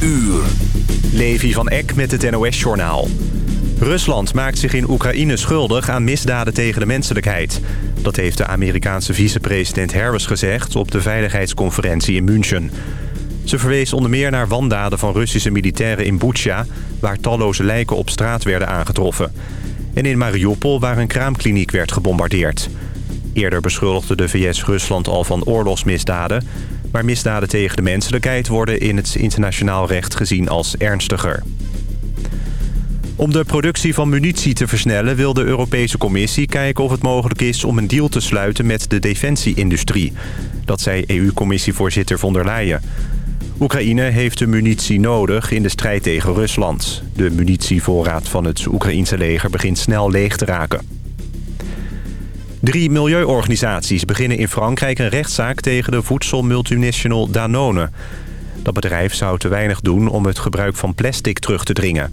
uur. Levi van Eck met het NOS-journaal. Rusland maakt zich in Oekraïne schuldig aan misdaden tegen de menselijkheid. Dat heeft de Amerikaanse vicepresident Harris gezegd op de veiligheidsconferentie in München. Ze verwees onder meer naar wandaden van Russische militairen in Butsja... waar talloze lijken op straat werden aangetroffen. En in Mariupol waar een kraamkliniek werd gebombardeerd. Eerder beschuldigde de VS Rusland al van oorlogsmisdaden... maar misdaden tegen de menselijkheid worden in het internationaal recht gezien als ernstiger. Om de productie van munitie te versnellen wil de Europese Commissie kijken of het mogelijk is om een deal te sluiten met de defensieindustrie. Dat zei EU-commissievoorzitter von der Leyen. Oekraïne heeft de munitie nodig in de strijd tegen Rusland. De munitievoorraad van het Oekraïense leger begint snel leeg te raken. Drie milieuorganisaties beginnen in Frankrijk een rechtszaak tegen de voedselmultinational Danone. Dat bedrijf zou te weinig doen om het gebruik van plastic terug te dringen.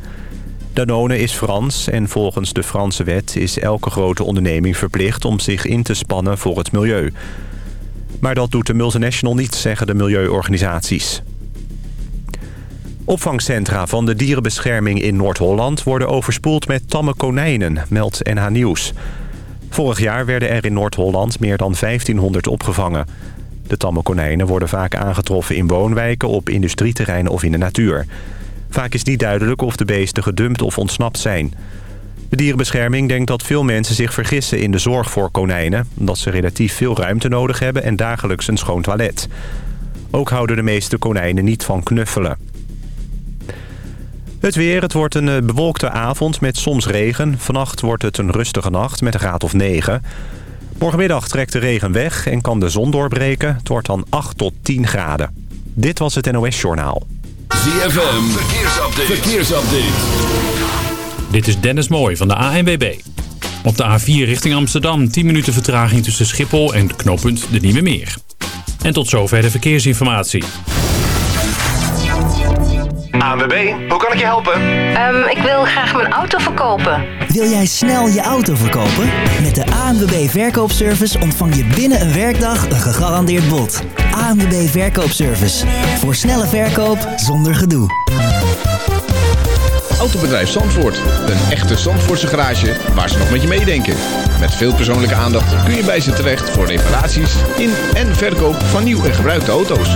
Danone is Frans en volgens de Franse wet is elke grote onderneming verplicht om zich in te spannen voor het milieu. Maar dat doet de multinational niet, zeggen de milieuorganisaties. Opvangcentra van de dierenbescherming in Noord-Holland worden overspoeld met tamme konijnen, meldt NH Nieuws. Vorig jaar werden er in Noord-Holland meer dan 1500 opgevangen. De tamme konijnen worden vaak aangetroffen in woonwijken, op industrieterreinen of in de natuur. Vaak is niet duidelijk of de beesten gedumpt of ontsnapt zijn. De dierenbescherming denkt dat veel mensen zich vergissen in de zorg voor konijnen... omdat ze relatief veel ruimte nodig hebben en dagelijks een schoon toilet. Ook houden de meeste konijnen niet van knuffelen. Het weer, het wordt een eh, bewolkte avond met soms regen. Vannacht wordt het een rustige nacht met een graad of 9. Morgenmiddag trekt de regen weg en kan de zon doorbreken. Het wordt dan 8 tot 10 graden. Dit was het NOS Journaal. ZFM, verkeersupdate. verkeersupdate. Dit is Dennis Mooij van de ANWB. Op de A4 richting Amsterdam 10 minuten vertraging tussen Schiphol en knooppunt de Nieuwe Meer. En tot zover de verkeersinformatie. ANWB, hoe kan ik je helpen? Ehm, ik wil graag mijn auto verkopen. Wil jij snel je auto verkopen? Met de ANWB Verkoopservice ontvang je binnen een werkdag een gegarandeerd bod. ANWB Verkoopservice. Voor snelle verkoop zonder gedoe. Autobedrijf Zandvoort. Een echte Zandvoortse garage waar ze nog met je meedenken. Met veel persoonlijke aandacht kun je bij ze terecht voor reparaties in en verkoop van nieuw en gebruikte auto's.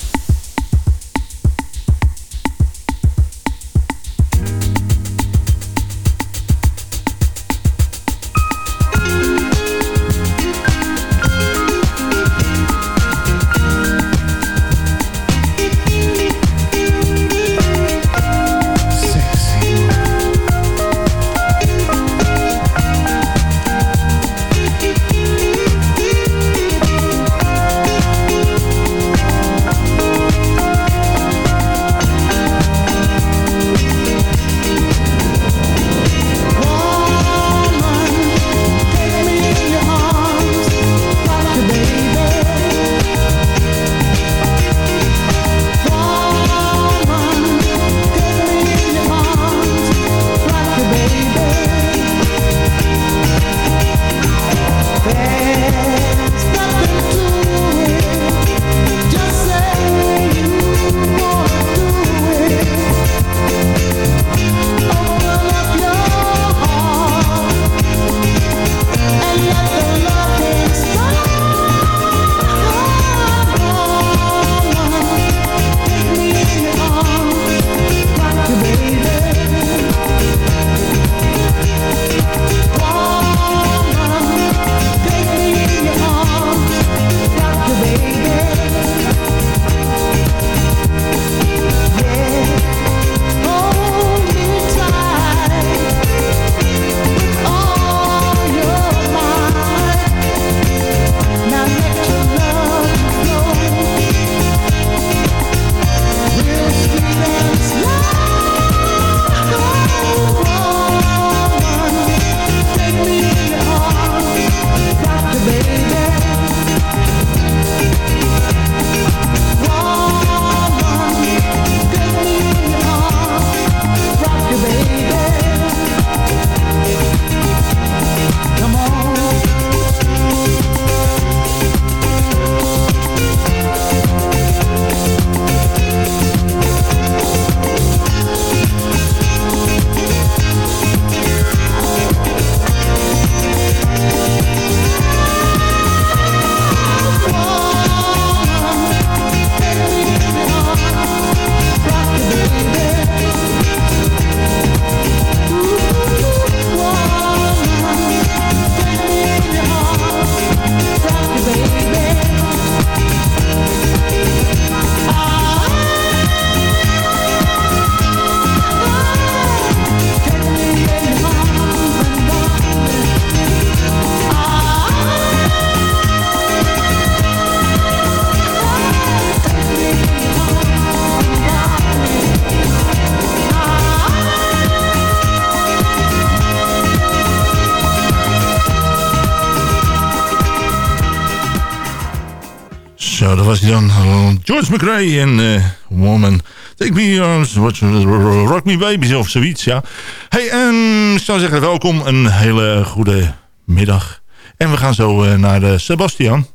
George McRae en uh, Woman. Take me, uh, rock me babies of zoiets, ja. Hey, en ik zou zeggen welkom. Een hele goede middag. En we gaan zo uh, naar uh, Sebastian.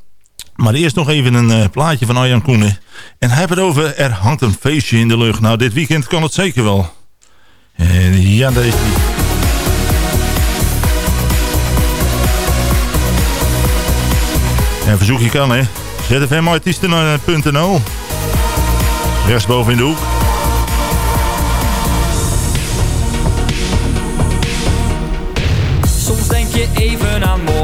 Maar eerst nog even een plaatje van Arjan Koenen. En hij het over, er hangt een feestje in de lucht. Nou, dit weekend kan het zeker wel. En ja, daar is hij. En verzoek je kan, hè. zfmartiesten.nl Rechtsboven in de hoek. Soms denk je even aan morgen.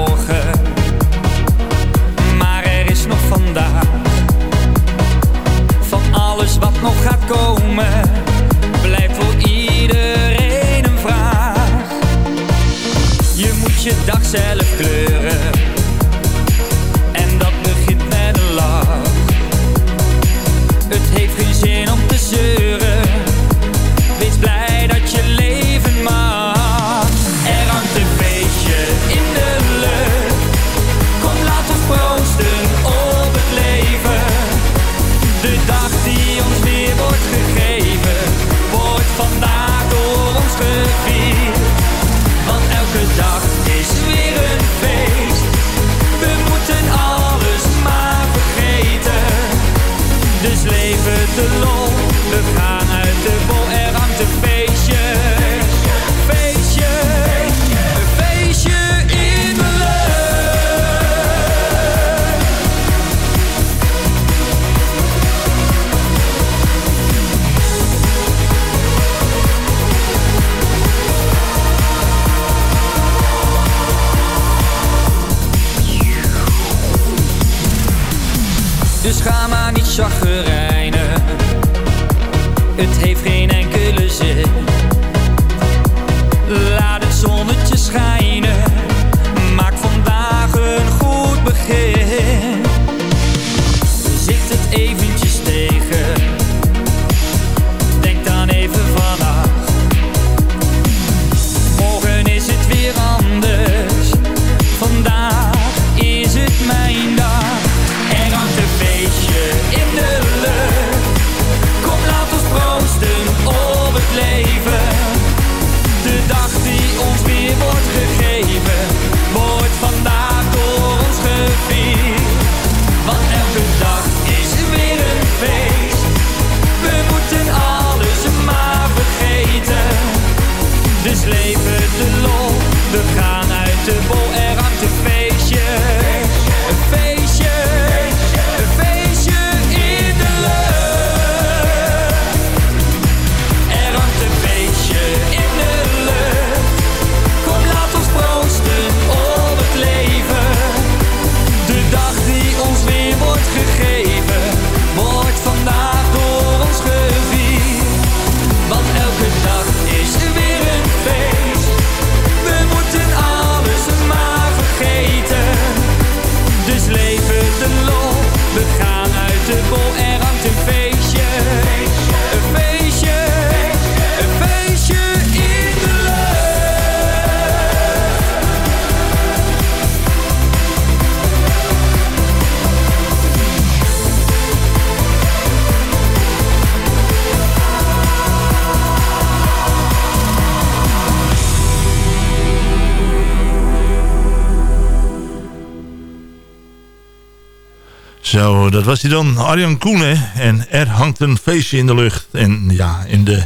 Dat was hij dan. Arjan Koenen. En er hangt een feestje in de lucht. En ja, in de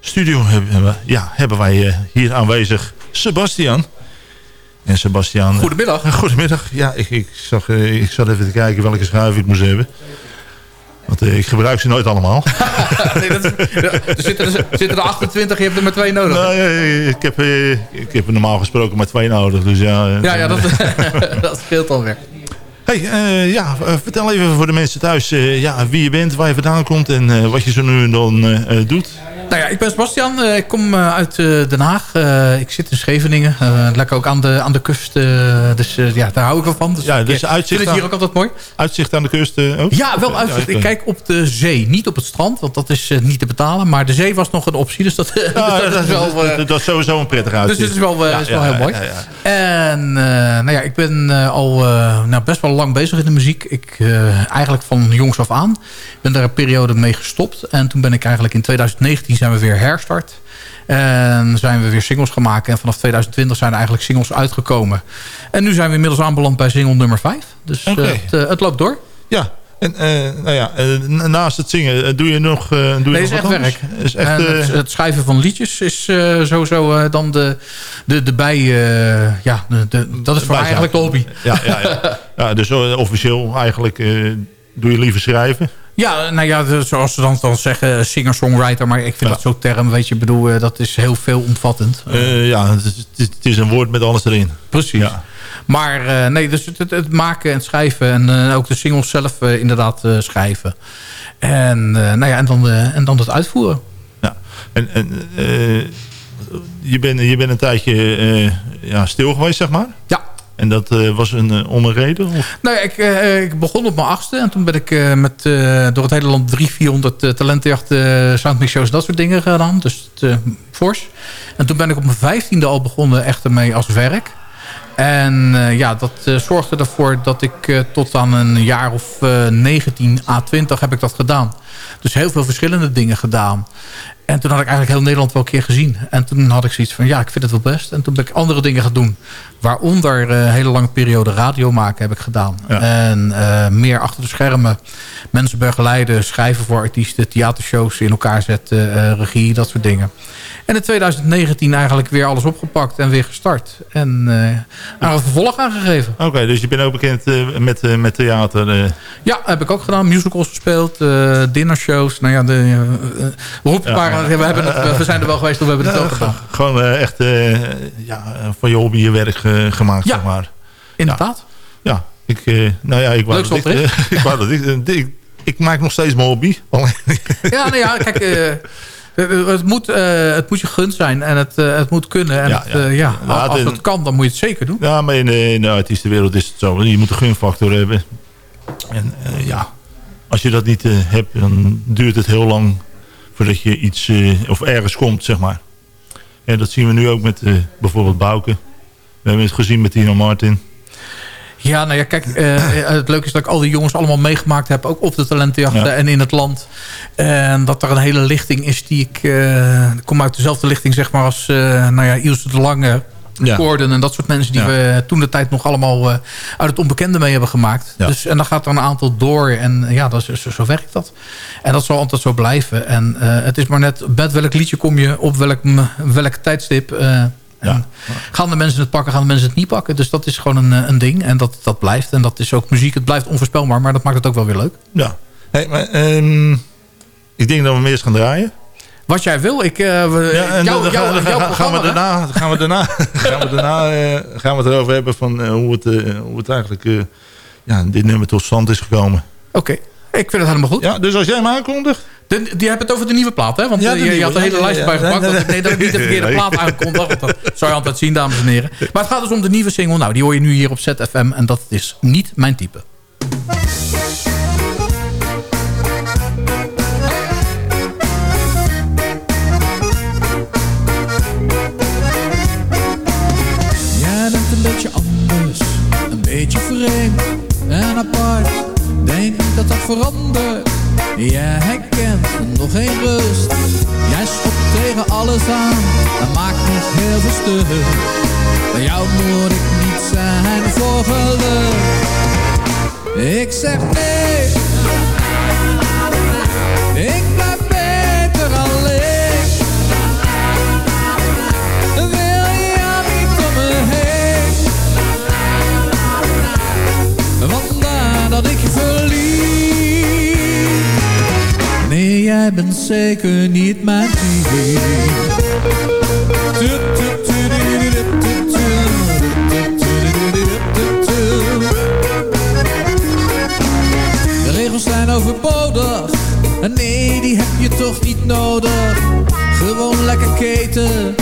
studio hebben, we, ja, hebben wij eh, hier aanwezig Sebastian. En Sebastian... Goedemiddag. Eh, goedemiddag. Ja, ik, ik, zag, eh, ik zat even te kijken welke schuif ik moest hebben. Want ik gebruik ze nooit allemaal. nee, dat, er, zitten, er zitten er 28, je hebt er maar twee nodig. Nou, ja, ik, heb, ik heb normaal gesproken maar twee nodig. Dus ja, ja, ja dat, dat scheelt alweer. Hey, eh, ja, eh, vertel even voor de mensen thuis eh, ja, wie je bent, waar je vandaan komt en wat je zo nu en dan doet. Nou ja, ik ben Sebastian. Eh, ik kom eh, uit eh, Den Haag. Ik zit in Scheveningen. Lekker ook aan de, aan de kust. dus ja, daar hou ik wel van. Dus Ja, ik, dus uitzicht vind het aan- hier ook altijd mooi. Uitzicht aan de kust ook? Ja, wel uitzicht. Ik kijk op de zee. Niet op het strand, want dat is niet te betalen. Maar de zee was nog een optie. Dus dat, dus Ja, dat is wel... eh, dat, dat is sowieso een prettig dus uitzicht. is wel, eh, Ja, is wel ja, heel mooi. En nou ja, ik ben al nou, best wel lang bezig in de muziek. Ik, eigenlijk van jongs af aan. Ik ben daar een periode mee gestopt. En toen ben ik eigenlijk in 2019 zijn we weer herstart. En zijn we weer singles gaan maken. En vanaf 2020 zijn er eigenlijk singles uitgekomen. En nu zijn we inmiddels aanbeland bij single nummer 5. Dus eh, het, eh, het loopt door. Ja, en eh, nou ja, naast het zingen, doe je nog, eh, doe je Nee, nog is echt werk. Is echt, het, het schrijven van liedjes is sowieso dan de, de, de bij... ja, de, de- dat is voor mij eigenlijk de hobby. Ja, ja, ja. ja dus officieel eigenlijk doe je liever schrijven. Ja, nou ja, de- zoals ze dan, dan zeggen, singer-songwriter. Maar ik vind Ja. dat zo'n term, weet je, bedoel, eh, dat is heel veelomvattend. Eh, ja, het is, het is- een woord met alles erin. Precies. Ja. Maar eh, nee, dus het, het, maken en schrijven en ook de singles zelf inderdaad schrijven. En, nou ja, en, dan, en dan het uitvoeren. Ja. En, en je, bent, je bent een tijdje ja, stil geweest, zeg maar. Ja. En dat eh, was een, eh, om een reden? Of? Nou ik, eh, ik begon op mijn achtste. En toen ben ik met, door het hele land 300, 400 uh, talentenjacht, uh, soundmix shows, dat soort dingen gedaan. Dus het, fors. En toen ben ik op mijn vijftiende al begonnen echt ermee als werk. En ja, dat zorgde ervoor dat ik tot aan een jaar of eh 19 à 20 heb ik dat gedaan. Dus heel veel verschillende dingen gedaan. En toen had ik eigenlijk heel Nederland wel een keer gezien. En toen had ik zoiets van, ja, ik vind het wel best. En toen ben ik andere dingen gaan doen. Waaronder eh, een hele lange periode radio maken heb ik gedaan. Ja. En eh, meer achter de schermen. Mensen begeleiden, schrijven voor artiesten, theatershows in elkaar zetten, eh, regie, dat soort dingen. En in 2019 eigenlijk weer alles opgepakt en weer gestart. En uh, aan het vervolg aangegeven. Oké, dus je bent ook bekend uh, met, uh, met theater? Ja, heb ik ook gedaan. Musicals gespeeld, dinnershows. Nou ja, de, roep ja, we, hebben het, we zijn er wel geweest, we hebben het ook gedaan. Gewoon echt ja, van je hobby je werk gemaakt, ja, zeg maar. inderdaad. Ja, ik, nou ja, ik wou dat ik, ik, wou dat ik, ik, ik, maak nog steeds mijn hobby. ja, nou ja, kijk... Het moet, uh, het moet je gunt zijn en het, uh, het moet kunnen. En ja, het, uh, ja. ja. als het kan, dan moet je het zeker doen. Ja, maar in de, in de artiestenwereld is het zo. Je moet een gunfactor hebben. En ja, als je dat niet hebt, dan duurt het heel lang voordat je iets of ergens komt, zeg maar. En dat zien we nu ook met bijvoorbeeld Bouke. We hebben het gezien met Tino Martin. Ja, nou ja, kijk, uh, het leuke is dat ik al die jongens allemaal meegemaakt heb. Ook op de talentenjachten ja. en in het land. En dat er een hele lichting is die ik... Uh, kom uit dezelfde lichting, zeg maar, als uh, nou ja, Ilse de Lange... Ja. Gordon en dat soort mensen die ja. we toen de tijd nog allemaal uit het onbekende mee hebben gemaakt. Ja. Dus, en dan gaat er een aantal door en ja, dat is, zo, werkt dat. En dat zal altijd zo blijven. En het is maar net met welk liedje kom je op welk, welk tijdstip... Ja. Gaan de mensen het pakken, gaan de mensen het niet pakken. Dus dat is gewoon een, een ding. En dat, dat blijft. En dat is ook muziek. Het blijft onvoorspelbaar, maar dat maakt het ook wel weer leuk. Ja. Hey, maar, um, ik denk dat we hem eerst gaan draaien. Wat jij wil. Ik, uh, we, ja, en jou, dan, jou, dan, jou gaan, we daarna, gaan we daarna, gaan we, daarna uh, gaan we het erover hebben van uh, hoe, het, hoe het eigenlijk ja, dit nummer tot stand is gekomen. Oké. Okay. Ik vind het helemaal goed. Ja, dus als jij hem aankondigt... De, die hebben het over de nieuwe plaat, hè? Want ja, je, je had de hele lijst ja, bij gepakt. Nee, nee, nee, nee, dat ik niet de verkeerde plaat aankondig. Want dat zou je altijd zien, dames en heren. Maar het gaat dus om de nieuwe single. Nou, die hoor je nu hier op ZFM. En dat is niet mijn type. Verandert. Jij herkent nog geen rust. Jij schopt tegen alles aan en maakt nog heel veel stuk. Bij jou moet ik niet zijn voor geluk. Ik zeg nee. jij bent zeker niet mijn Regels zijn overbodig. Nee, die heb je toch niet nodig. Gewoon lekker keten.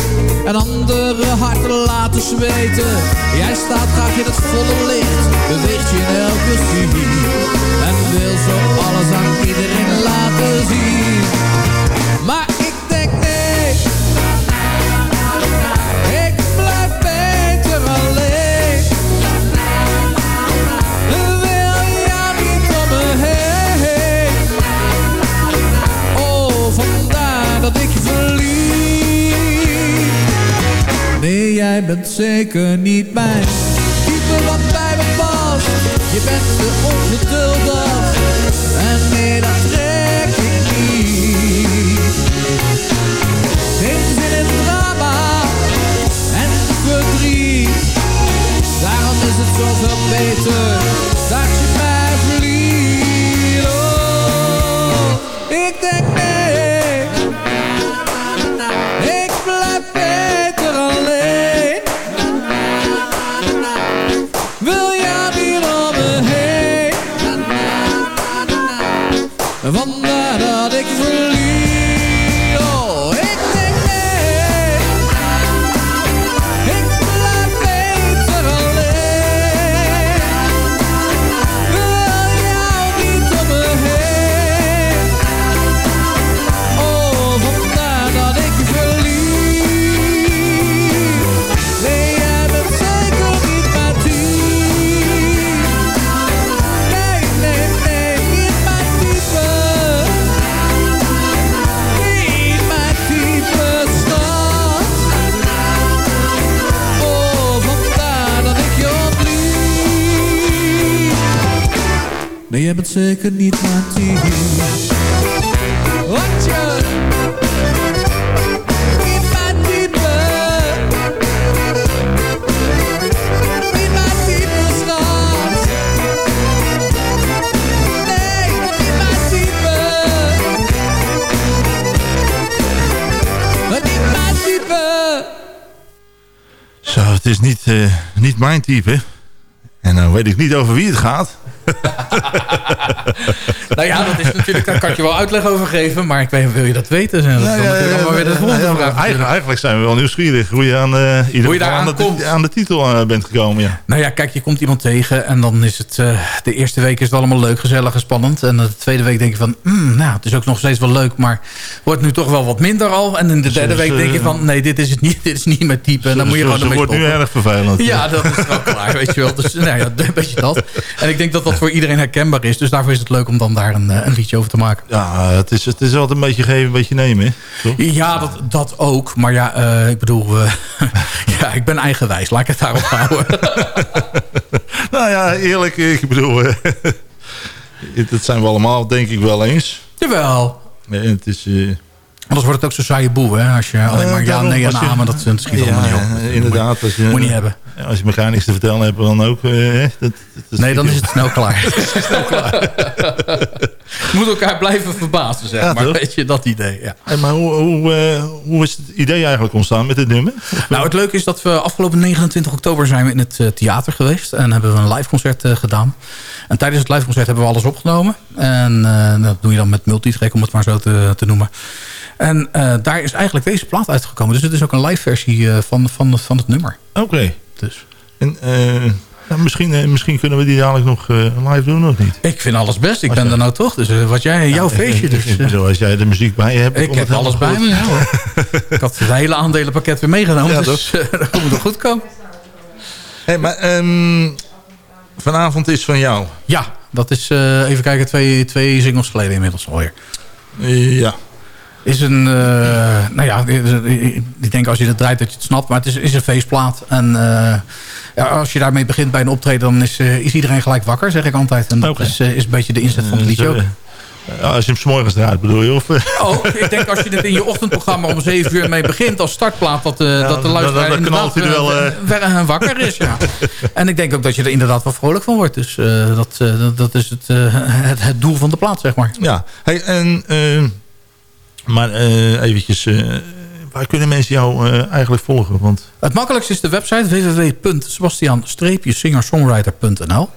En andere harten laten zweten. Jij staat graag in het volle licht. Beweegt je in elke zin wil zo alles aan iedereen laten zien. Maar ik denk nee, ik blijf beter alleen. Wil jou niet om me heen. Oh, vandaar dat ik je verlies. Nee, jij bent zeker niet mijn type wat bij Je bent te ongeduldig en nee, dat trek ik niet. Geen zin in drama en verdriet. Daarom is het zoveel beter dat je type. Niet. Zo, het is niet, eh, niet mijn type. En dan weet ik niet over wie het gaat. Ja, dat is natuurlijk, daar kan ik je wel uitleg over geven. Maar ik weet, wil je dat weten? Dat Ja, ja, ja, weer de volgende vraag. eigenlijk, zijn we wel nieuwsgierig hoe je aan, ieder Hoe je aan, de, aan de titel eh, bent gekomen. Ja. Nou ja, kijk, je komt iemand tegen en dan is het... eh, de eerste week is het allemaal leuk, gezellig en spannend. En de tweede week denk je van... mm, nou, het is ook nog steeds wel leuk, maar wordt nu toch wel wat minder al. En in de derde week denk je van... nee, dit is het niet, dit is niet mijn type. En dan moet je gewoon ermee wordt nu erg vervelend. Ja, dat is wel klaar, weet je wel. Dus nou ja, een beetje dat. En ik denk dat dat voor iedereen herkenbaar is. Dus daarvoor is het leuk om dan daar een, eh, een liedje over te maken. Ja, het is, het is altijd een beetje geven, een beetje nemen. Hè? Toch? Ja, dat, dat ook. Maar ja, eh, ik bedoel... eh, ja, ik ben eigenwijs. Laat ik het daarop houden. Nou ja, eerlijk, ik bedoel... dat zijn we allemaal denk ik wel eens. Jawel. En het is... Anders wordt het ook zo saaie boel, hè? Als je alleen maar Eh, ja, daarom, nee en je- amen, dat, dat schiet ja, allemaal niet op. inderdaad. Als je, Moet je niet hebben. Als je elkaar niks te vertellen hebt, dan ook. eh, hè, dat, dat Nee, dan is het snel klaar. snel klaar. Moet elkaar blijven verbazen, zeg Ja, maar. toch? Weet je, dat idee, ja. Hey, maar hoe, hoe, eh, hoe is het idee eigenlijk ontstaan met dit nummer? Nou, het leuke is dat we afgelopen 29 oktober zijn we in het theater geweest. En hebben we een live concert gedaan. En tijdens het live concert hebben we alles opgenomen. En eh, dat doe je dan met multitrack, om het maar zo te, te noemen. En eh, daar is eigenlijk deze plaat uitgekomen. Dus het is ook een live versie eh, van, van, van het nummer. Oké. Dus. En, eh, nou, misschien, misschien kunnen we die dadelijk nog live doen, of niet? Ik vind alles best. Ik Als ben er nou toch. Dus wat jij, jouw feestje. Dus, ik, ik eh, bedoel, als jij de muziek bij je hebt... Ik komt heb alles bij me, goed. ja hoor. Ik had het hele aandelenpakket weer meegenomen, Ja, dus dat moet er goed komen. Hey, maar ehm, vanavond is van jou. Ja, dat is, even kijken, twee, twee singles geleden inmiddels alweer. Ja. Is een, eh, nou ja, ik denk als je het draait dat je het snapt, maar het is, is een feestplaat. En eh, ja, als je daarmee begint bij een optreden, dan is, eh, is iedereen gelijk wakker, zeg ik altijd. En dat is, is een beetje de inzet van het liedje ook. Dus, als je hem s'morgens draait, bedoel je? Of? Oh, ik denk als je het in je ochtendprogramma om 7 uur mee begint als startplaat, dat, eh, dat de luisteraar knalt hij er wel, ver- eh, wakker is. Ja. En ik denk ook dat je er inderdaad wel vrolijk van wordt. Dus dat, dat, is het, het, het doel van de plaat, zeg maar. Ja. Hey, en, maar eh, eventjes... eh, waar kunnen mensen jou eh, eigenlijk volgen? Want Het makkelijkste is de website www.sebastian-singer-songwriter.nl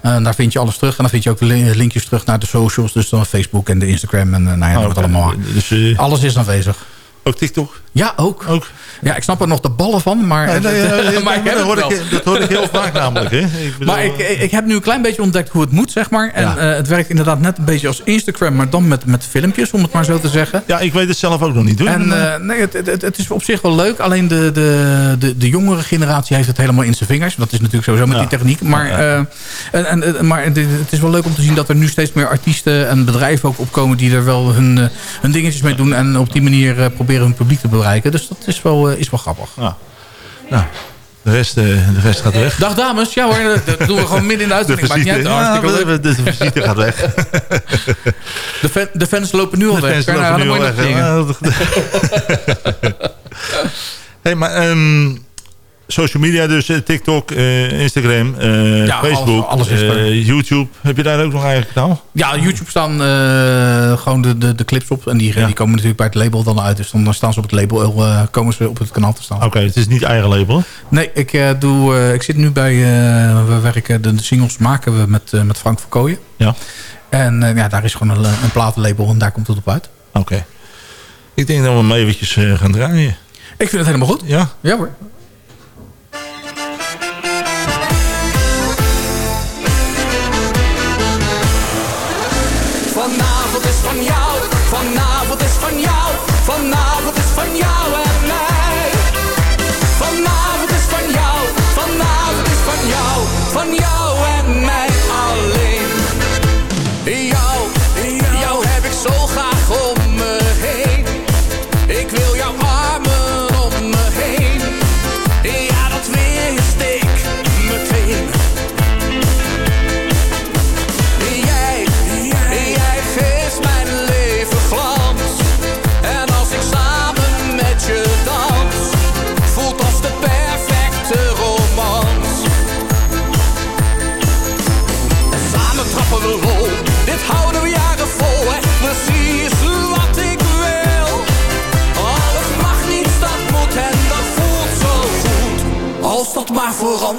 En daar vind je alles terug. En dan vind je ook de li- linkjes terug naar de socials. Dus dan Facebook en de Instagram. En nou ja, Oh, oké. allemaal maar. Dus, Alles is aanwezig. Ook TikTok? Ja, ook. ook. Ja, ik snap er nog de ballen van, maar, Nee, nee, nee, maar ik heb dat, hoor wel. ik, dat hoor ik heel vaak namelijk. Hè? Ik bedoel, Maar ik, ik heb nu een klein beetje ontdekt hoe het moet, zeg maar. En Ja. eh, het werkt inderdaad net een beetje als Instagram, maar dan met, met filmpjes, om het maar zo te zeggen. Ja, ik weet het zelf ook nog niet. Hoor. En eh, nee, het, het, het is op zich wel leuk. Alleen de, de, de, de jongere generatie heeft het helemaal in zijn vingers. Dat is natuurlijk sowieso met Ja. die techniek. Maar, eh, en, en, maar het is wel leuk om te zien dat er nu steeds meer artiesten en bedrijven ook opkomen... die er wel hun, hun dingetjes mee doen. En op die manier eh, proberen hun publiek te bereiken. Dus dat is wel, eh, is wel grappig. Ja. Nou, de rest, eh, de rest gaat weg. Dag dames. Ja hoor, dat doen we gewoon midden in de uitzending. Maakt niet uit. visite, ja, de, de visite gaat weg. De, fan- de fans lopen nu al De weg. fans nou lopen nu al weg, zingen? hey, maar ehm, social media dus, eh, TikTok, eh, Instagram, eh, Ja, Facebook, alles- alles is YouTube. Heb je daar ook nog eigenlijk nou? Ja, YouTube staan gewoon de, de, de clips op. En die, die komen natuurlijk bij het label dan uit. Dus dan, staan ze op het label, komen ze op het kanaal te staan. Oké, het is niet eigen label. Nee, ik, doe, ik zit nu bij... we werken, de, de singles maken we met, met Frank van Kooijen. Ja. En ja, daar is gewoon een, een platenlabel en daar komt het op uit. Oké. Ik denk dat we hem eventjes gaan draaien. Ik vind het helemaal goed. Ja? Ja hoor. Van jou, vanavond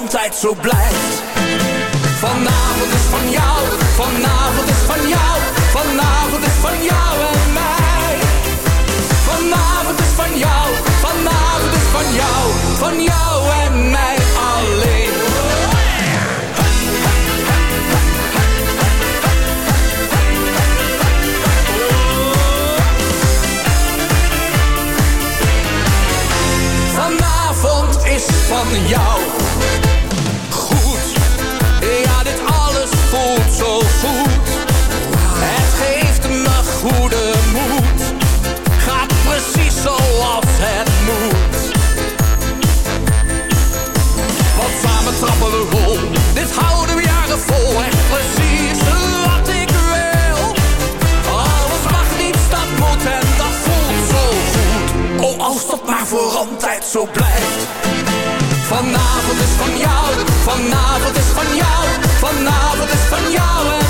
altijd zo blijft. Vanavond is van jou, vanavond is van jou, vanavond is van jou en mij. Vanavond is van jou, vanavond is van jou, van jou voor altijd zo blijft. Vanavond is van jou, vanavond is van jou, vanavond is van jou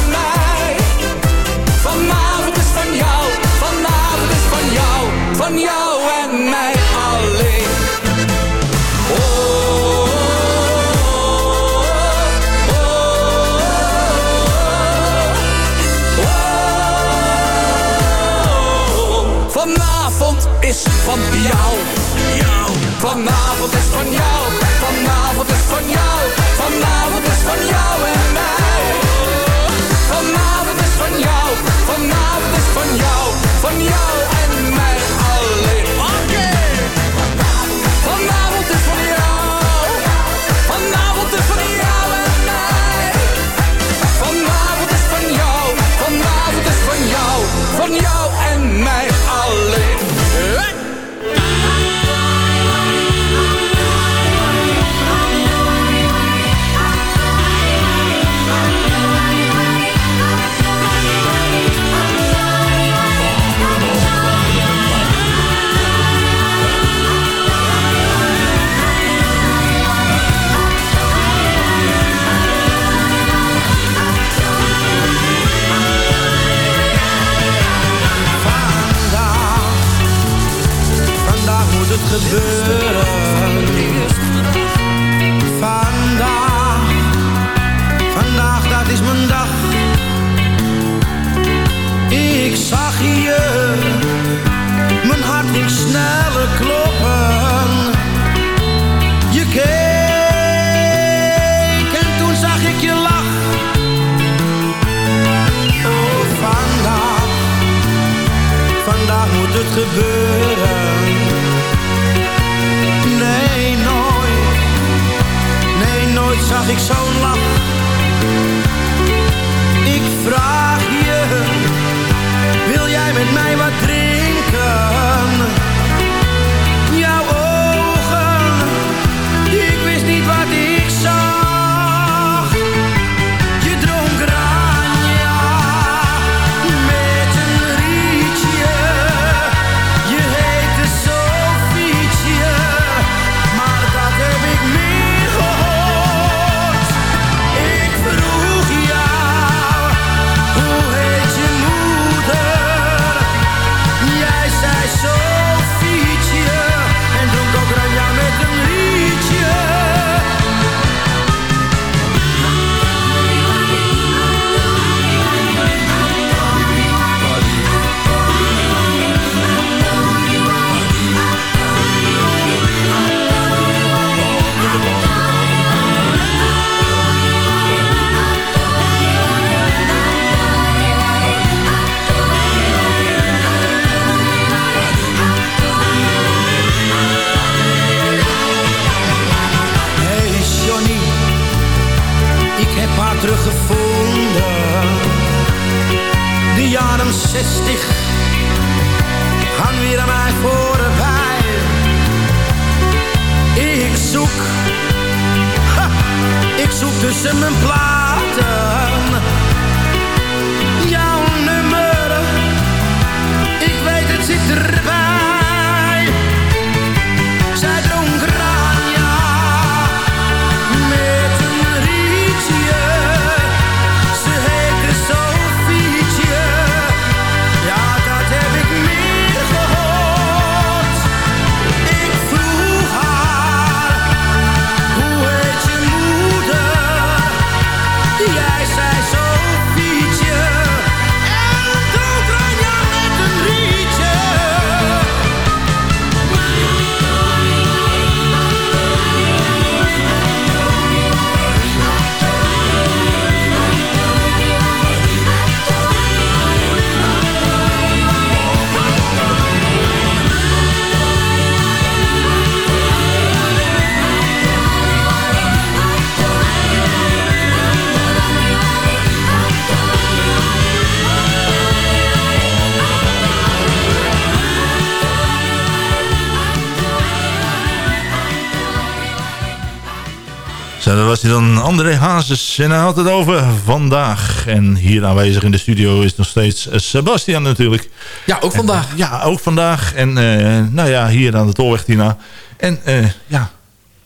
André Hazes. En hij had het over vandaag. En hier aanwezig in de studio is nog steeds eh, Sebastian natuurlijk. Ja, ook vandaag. En, ja, ook vandaag. En eh, nou ja, hier aan de Tolweg Tina. En eh, ja,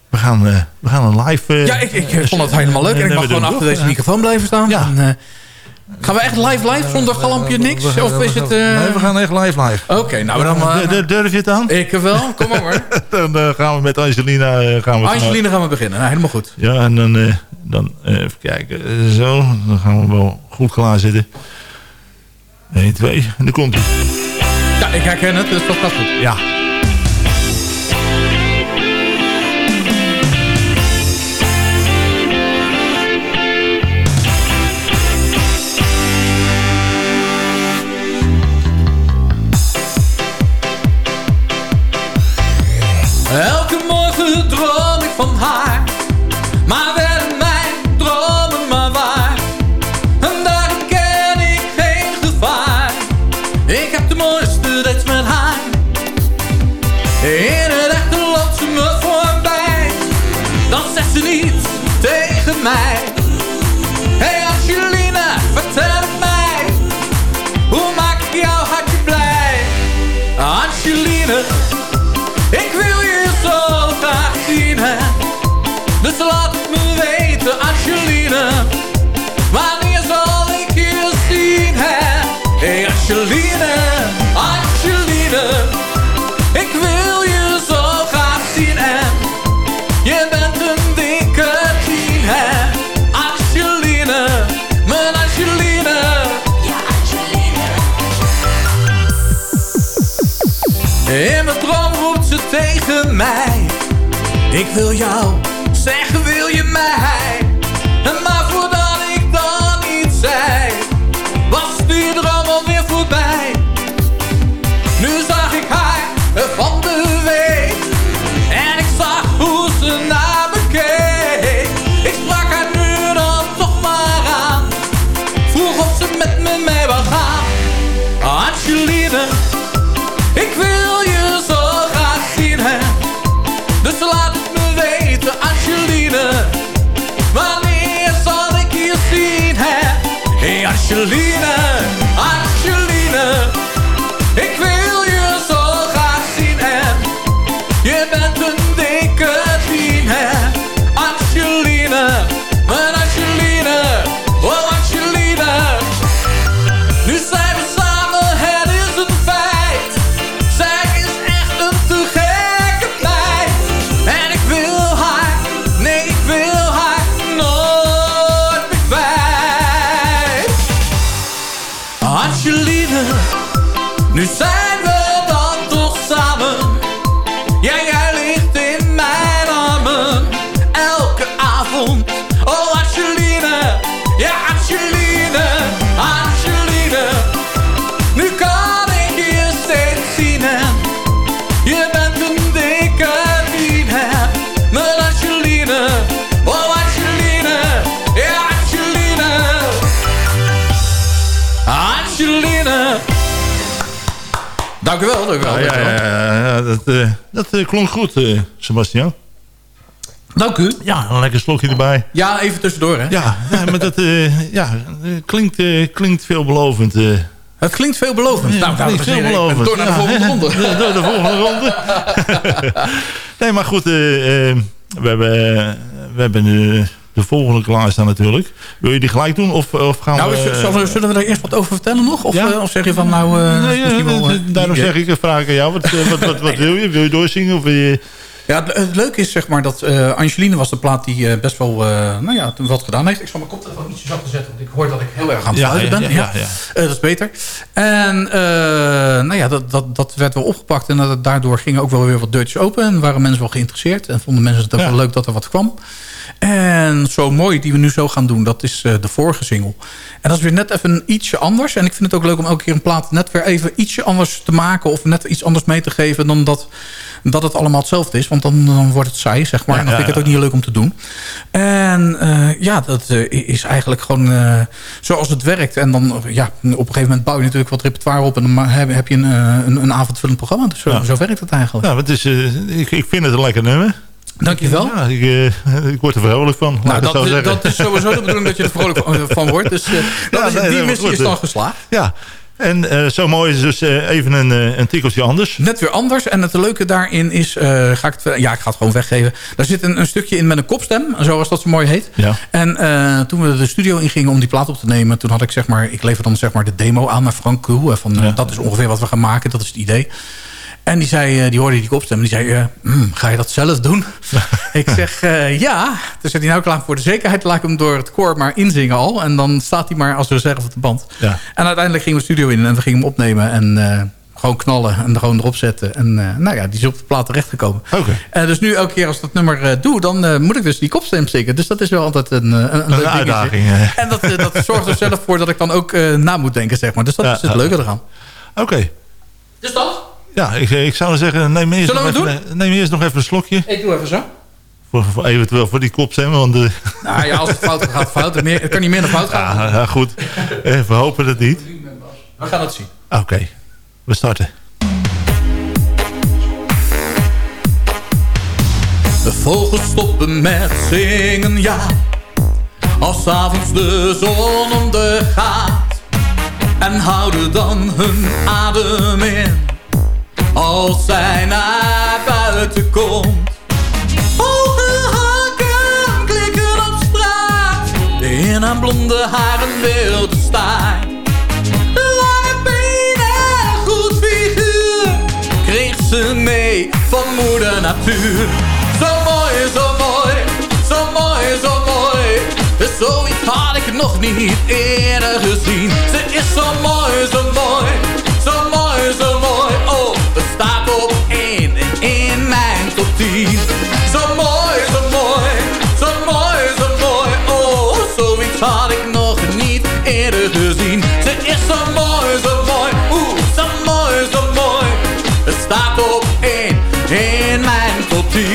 we gaan, eh, we gaan een live... eh, Ja, ik, ik vond het helemaal leuk. En ik eh, mag gewoon achter deze microfoon blijven staan. Ja. En, eh, gaan we echt live live zonder galampje niks? We Of is het... eh, Nee, we gaan echt live live. Oké, nou dan... eh, Dur- dur- Durf je het aan? ik wel, kom maar hoor. Dan eh, gaan we met Angelina... eh, gaan we Angeline gaan we beginnen. Nou, helemaal goed. Ja, en dan, eh, dan eh, even kijken. Eh, zo, dan gaan we wel goed klaar zitten. 1, 2, en dan komt hij. Ja, ik herken het, dus dat gaat goed. Ja. Van haar. Mij. Ik wil jou, zeg Wel, wel. Ja, ja, ja, dat, eh, dat eh, klonk goed, eh, Sebastian. Dank u. Ja, een lekker slokje erbij. Ja, even tussendoor, hè? Ja, maar dat ja, klinkt, klinkt veelbelovend. Het klinkt veelbelovend. Ja, nou, klinkt veelbelovend. door naar de volgende ronde. door de volgende ronde. nee, maar goed, we hebben, we hebben de volgende klaarstaan natuurlijk. Wil je die gelijk doen? Of, of gaan Nou, we... zullen we, zullen we daar eerst wat over vertellen nog? Of, Ja? eh, of zeg je van nou... eh, Nee, ja, misschien wel, eh, daarom zeg ik, een vraag aan jou. Wat, eh, wat, wat, wat wil je? Wil je doorzingen? Of wil je... Ja, het, leuke is zeg maar dat eh, Angeline was de plaat die eh, best wel eh, nou ja, wat gedaan heeft. Ik zal mijn koptelefoon ietsje zachter zetten, want ik hoor dat ik heel erg aan het Ja, ja, ben. ja, ja. Eh, dat is beter. En eh, nou ja, dat, dat, dat werd wel opgepakt en daardoor gingen ook wel weer wat deurtjes open. En waren mensen wel geïnteresseerd en vonden mensen het ook wel leuk dat er wat kwam. En zo mooi die we nu zo gaan doen, dat is eh, de vorige single. En dat is weer net even ietsje anders. En ik vind het ook leuk om elke keer een plaat net weer even ietsje anders te maken. Of net iets anders mee te geven dan dat, dat het allemaal hetzelfde is. Want dan, dan wordt het saai, zeg maar. Ja, en dan vind ik ja, het ook niet leuk om te doen. En eh, ja, dat eh, is eigenlijk gewoon zoals het werkt. En dan ja, op een gegeven moment bouw je natuurlijk wat repertoire op. En dan heb, je een, een, een avondvullend programma. Dus zo, Ja. zo werkt het eigenlijk. Nou, het is, ik, ik vind het een lekker nummer. Dankjewel. Ja, ik, eh, ik word er vrolijk van. Nou, dat, zo is- dat is sowieso de bedoeling dat je er vrolijk van, van wordt. Dus eh, dat Ja, is, nee, die missie is dan eh. geslaagd. Ja, en eh, zo mooi is dus eh, even een, eh, een tikkeltje anders. Net weer anders. En het leuke daarin is... eh, ga ik, het, ja, ik ga het gewoon weggeven. Daar zit een, een stukje in met een kopstem. Zoals dat zo mooi heet. Ja. En eh, toen we de studio ingingen om die plaat op te nemen... toen had ik zeg maar... Ik lever dan zeg maar de demo aan naar Frank Kuhl. eh, Van, eh, Dat is ongeveer wat we gaan maken. Dat is het idee. En die, zei, eh, die hoorde die kopstem. En die zei, eh, "Hmm, ga je dat zelf doen? ik zeg, eh, ja. Dus zit hij nou klaar voor de zekerheid. Laat ik hem door het koor maar inzingen al. En dan staat hij maar, als we zeggen, op de band. Ja. En uiteindelijk gingen we de studio in en we gingen hem opnemen. En eh, gewoon knallen en er gewoon erop zetten. En eh, nou ja, die is op de plaat terechtgekomen. Oké. Eh, dus nu elke keer als ik dat nummer eh, doe, dan eh, moet ik dus die kopstem zingen. Dus dat is wel altijd een, een, een leuk uitdaging. En dat, dat zorgt er zelf voor dat ik dan ook na moet denken, zeg maar. Dus dat Ja, is het leuke eraan. Oké. Dus dat? Ja, ik, ik zou zeggen, neem eerst, Zullen nog even, neem eerst nog even een slokje. Ik doe even zo. Voor, voor, eventueel voor die kopstem. Want eh, Nou ja, als het fout gaat, gaat het fout. Het, meer, het kan niet meer naar fout gaan. ja, ja, goed. Eh, we hopen het niet. We gaan het zien. Oké, we starten. De vogels stoppen met zingen, ja. Als avonds de zon ondergaat. En houden dan hun adem in. Als zij naar buiten komt. Hoge hakken klikken op straat. In haar blonde haren wilde staart. Lange benen, goed figuur. Kreeg ze mee van moeder natuur. Zo mooi, zo mooi, zo mooi, zo mooi. Dus zoiets had ik nog niet eerder gezien. Ze is zo mooi, zo mooi, zo mooi, zo mooi. Mijn top 10. Zo mooi, zo mooi, zo mooi, zo mooi. Oh, zoiets had ik nog niet eerder gezien. Ze is zo mooi, zo mooi, oeh, zo mooi, zo mooi. Het staat op één in mijn top 10.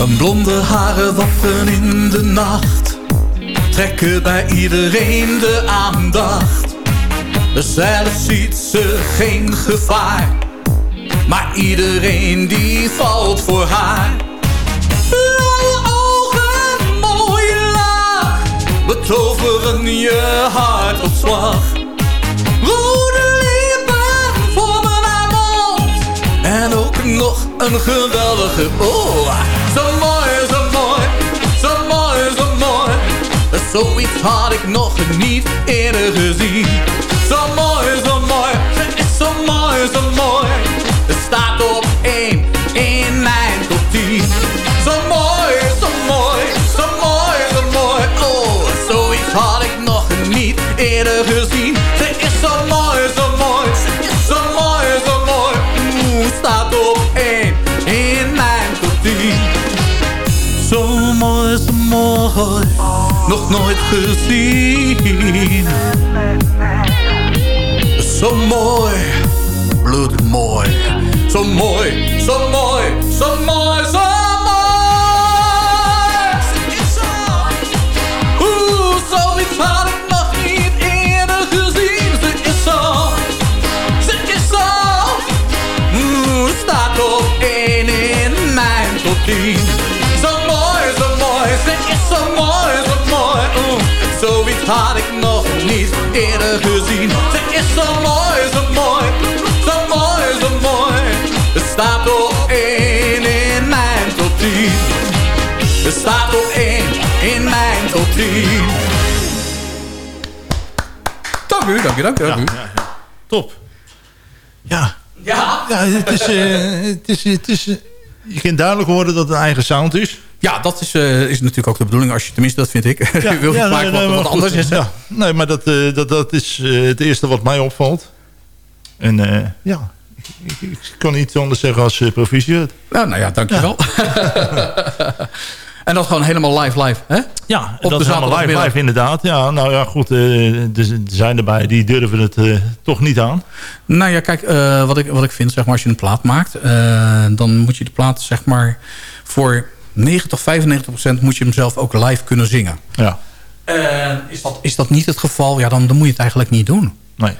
Een blonde haren wapperen in de nacht Trekken bij iedereen de aandacht. Zelf ziet ze geen gevaar. Maar iedereen die valt voor haar. Blauwe ogen, mooie lach. Betoveren je hart op slag. Rode lippen vormen haar mond. En ook nog een geweldige oor Zoiets had ik nog niet eerder gezien. Zo mooi, zo mooi, ze is zo mooi, zo mooi. Het staat op één in mijn top 10. Zo mooi, zo mooi, zo mooi, zo mooi. Oh, zoiets had ik nog niet eerder gezien. Ze is zo mooi, zo mooi, ze is zo mooi, zo mooi. Oeh, staat op één in mijn top Zo mooi, zo mooi nooit gezien. Zo mooi, bloedmooi. Zo mooi, zo mooi, zo mooi, zo mooi. Oeh, zoiets had ik nog niet eerder gezien. Ze is zo, ze is zo. Oeh, staat op één in mijn top 10. Had ik nog niet eerder gezien. Ze is zo mooi, zo mooi, zo mooi, zo mooi. Het staat op één in mijn top 10. Het staat op één in mijn top 10. Dank u, dank u, dank u. Dank u. Top. Ja. Ja. Ja, het is... eh, het is, het is je kunt duidelijk horen dat het een eigen sound is. Ja, dat is, eh, is natuurlijk ook de bedoeling. Als je, tenminste, dat vind ik. Ja, je wilt ja, niet nee, maken nee, wat, anders is. Ja. Nee, maar dat, eh, dat, dat is eh, het eerste wat mij opvalt. En eh, ja, ik, kan niet anders zeggen als uh, proficiat. Nou, nou ja, dankjewel. en dat gewoon helemaal live, live, hè? Ja, Op dat de is allemaal live, live inderdaad. Ja, nou ja, goed. eh, er zijn erbij die durven het eh, toch niet aan. Nou ja, kijk, eh, wat, ik, wat ik vind, zeg maar, als je een plaat maakt... dan moet je de plaat, zeg maar, voor 90 of 95 procent... moet je hem zelf ook live kunnen zingen. Ja. is, dat, is dat niet het geval, ja, dan, dan moet je het eigenlijk niet doen. Nee.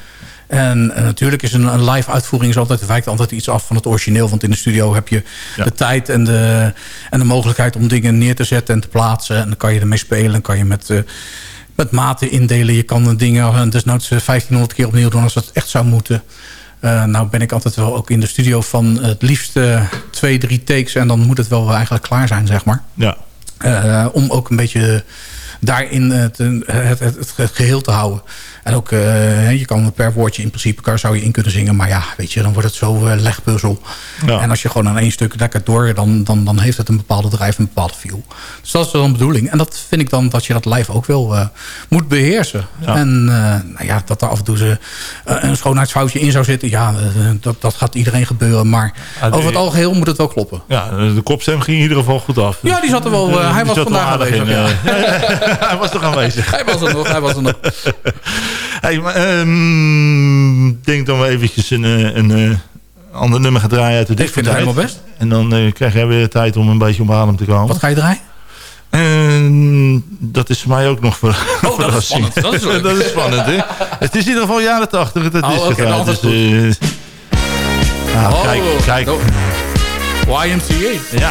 En eh, natuurlijk is een, een live uitvoering is altijd, wijkt altijd iets af van het origineel. Want in de studio heb je Ja. de tijd en de, en de mogelijkheid om dingen neer te zetten en te plaatsen. En dan kan je ermee spelen. Dan kan je met, eh, met maten indelen. Je kan de dingen eh, desnoods eh, 1500 keer opnieuw doen als dat echt zou moeten. Nou ben ik altijd wel ook in de studio van het liefst twee, drie takes. En dan moet het wel eigenlijk klaar zijn, zeg maar. Ja. Om ook een beetje daarin eh, het, het, het, het geheel te houden. En ook, eh, je kan per woordje in principe kan, zou je in kunnen zingen. Maar ja, weet je, dan wordt het zo eh, legpuzzel. Ja. En als je gewoon aan één stuk lekker door... Dan, dan, dan heeft het een bepaalde drijf, een bepaalde feel. Dus dat is wel een bedoeling. En dat vind ik dan dat je dat live ook wel moet beheersen. Ja. En nou ja, dat er af en toe ze, een schoonheidsfoutje in zou zitten... ja, dat, dat gaat iedereen gebeuren. Maar Ja, over het algeheel moet het wel kloppen. Ja, de kopstem ging in ieder geval goed af. Ja, die zat er wel, hij was vandaag aanwezig, in, eh. hij was toch aanwezig. Hij was er nog, hij was er nog. Hey, maar, ehm, ik denk dat we eventjes een, eh, een, eh, ander nummer gaan draaien uit de Ik vind het helemaal best. En dan eh, krijg jij weer tijd om een beetje op adem te komen. Wat ga je draaien? En dat is voor mij ook nog voor Oh, dat is spannend. Dat is leuk. dat is spannend, hè? Het is in ieder geval jaren tachtig. Het Oh, is is dus, eh, ah, Oh, kijk, kijk. no. YMCA. Ja.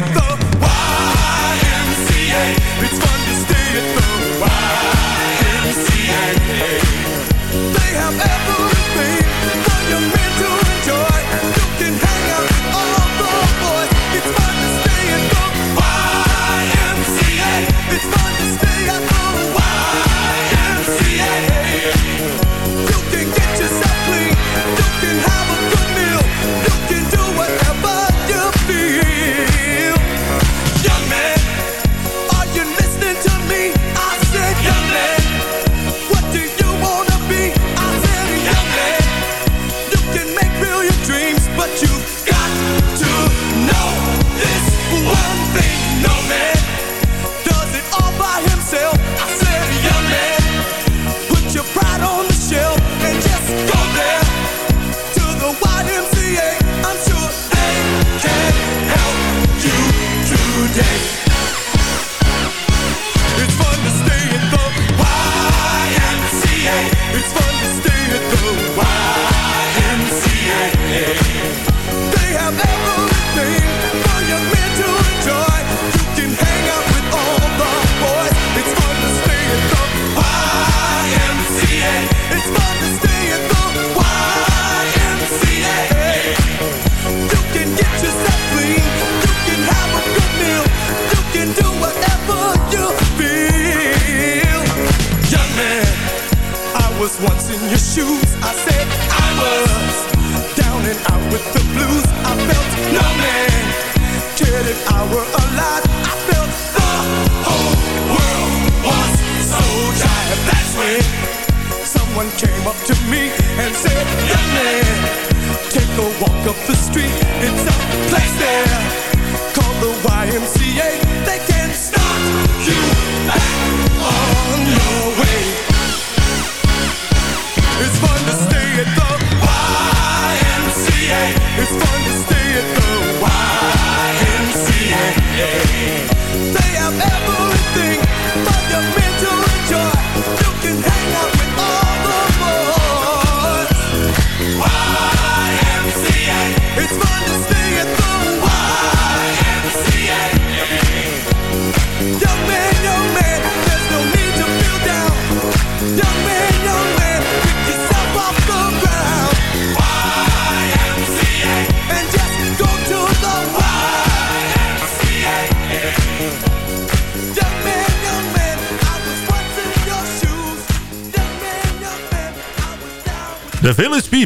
reggaetón.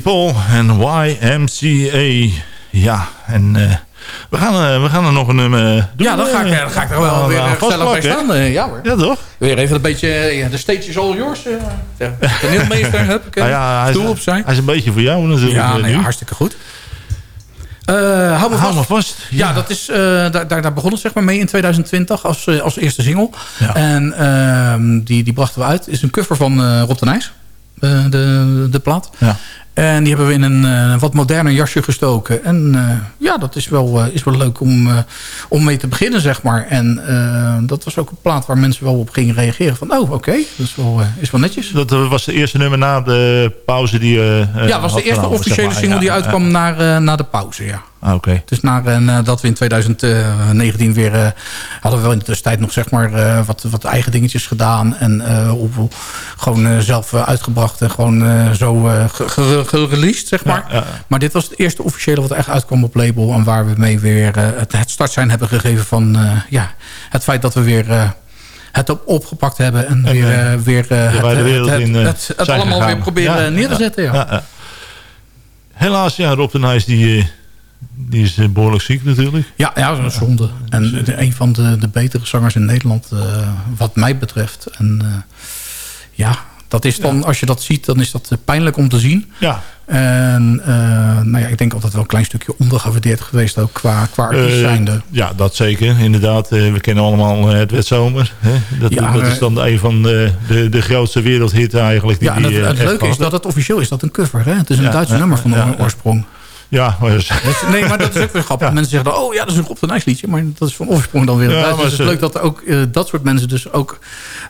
People en YMCA. Ja, en eh, we, gaan, eh, we gaan er nog een nummer doen. Ja, dan ga ik, eh, dan ga ik er wel weer eh, gezellig bij staan. eh, ja hoor. Ja, toch? Weer even een beetje, eh, de stage is all yours. eh. De toneelmeester, heb ik Nou ja, hij, stoel is, opzij. hij is een beetje voor jou natuurlijk. Ja, eh, nee, nu. hartstikke goed. Eh, hou me Hou vast. me vast. Ja, dat is, eh, daar, daar, begon het zeg maar mee in 2020 als, eh, als eerste single. Ja. En ehm, die, die brachten we uit. is een cover van eh Rob de Nijs, eh, de, de plaat. Ja. En die hebben we in een eh, wat moderner jasje gestoken. En eh, ja, dat is wel, eh, is wel leuk om, om mee te beginnen, zeg maar. En dat was ook een plaat waar mensen wel op gingen reageren. Van, oh, oké, dat is wel, is wel netjes. Dat was de eerste nummer na de pauze die... eh, ja, was de eerste officiële zeg maar. single die uitkwam naar, na de pauze, ja. Ah, Oké. Dus na, eh, nadat we in 2019 weer... eh, hadden we wel in de tussentijd nog zeg maar, eh, wat, wat eigen dingetjes gedaan. En eh, op, gewoon eh, zelf eh, uitgebracht. En gewoon eh, zo eh, ge- ge- gereleased, zeg maar. Ja, ja. Maar dit was het eerste officiële wat echt uitkwam op label. En waar we mee weer eh, het, het startsein hebben gegeven van... eh, ja, het feit dat we weer... eh, het op, opgepakt hebben en, weer, eh, eh, weer eh, het, de wereld het, in, eh, het, het zijn allemaal gegaan. weer proberen Ja, neer te ja, zetten. Helaas, ja, Rob de Nijs die, eh, die is eh, behoorlijk ziek natuurlijk. Ja, ja, dat is een zonde. En de- een van de, de betere zangers in Nederland, eh, wat mij betreft. En eh, ja, dat is dan, als je dat ziet, dan is dat eh, pijnlijk om te zien. Ja. En eh, nou ja, ik denk altijd wel een klein stukje ondergewaardeerd geweest, ook qua, qua artiest Eh, zijnde. ja, dat zeker. Inderdaad, eh, we kennen allemaal eh, het Wetzomer. Hè? Dat, Ja, dat eh, is dan een van de, de, de grootste wereldhit eigenlijk. Die Ja, en het, die, eh, het echt leuke is dat het officieel is dat een cover. Hè? Het is een Duitse nummer van de oorsprong. Ja, maar Dus, nee, maar dat is ook weer grappig. Mensen zeggen, dan, oh ja, dat is een Rob de Nijs liedje. Maar dat is van oorsprong dan weer Ja, Dus het is ze- leuk dat er ook eh, dat soort mensen dus ook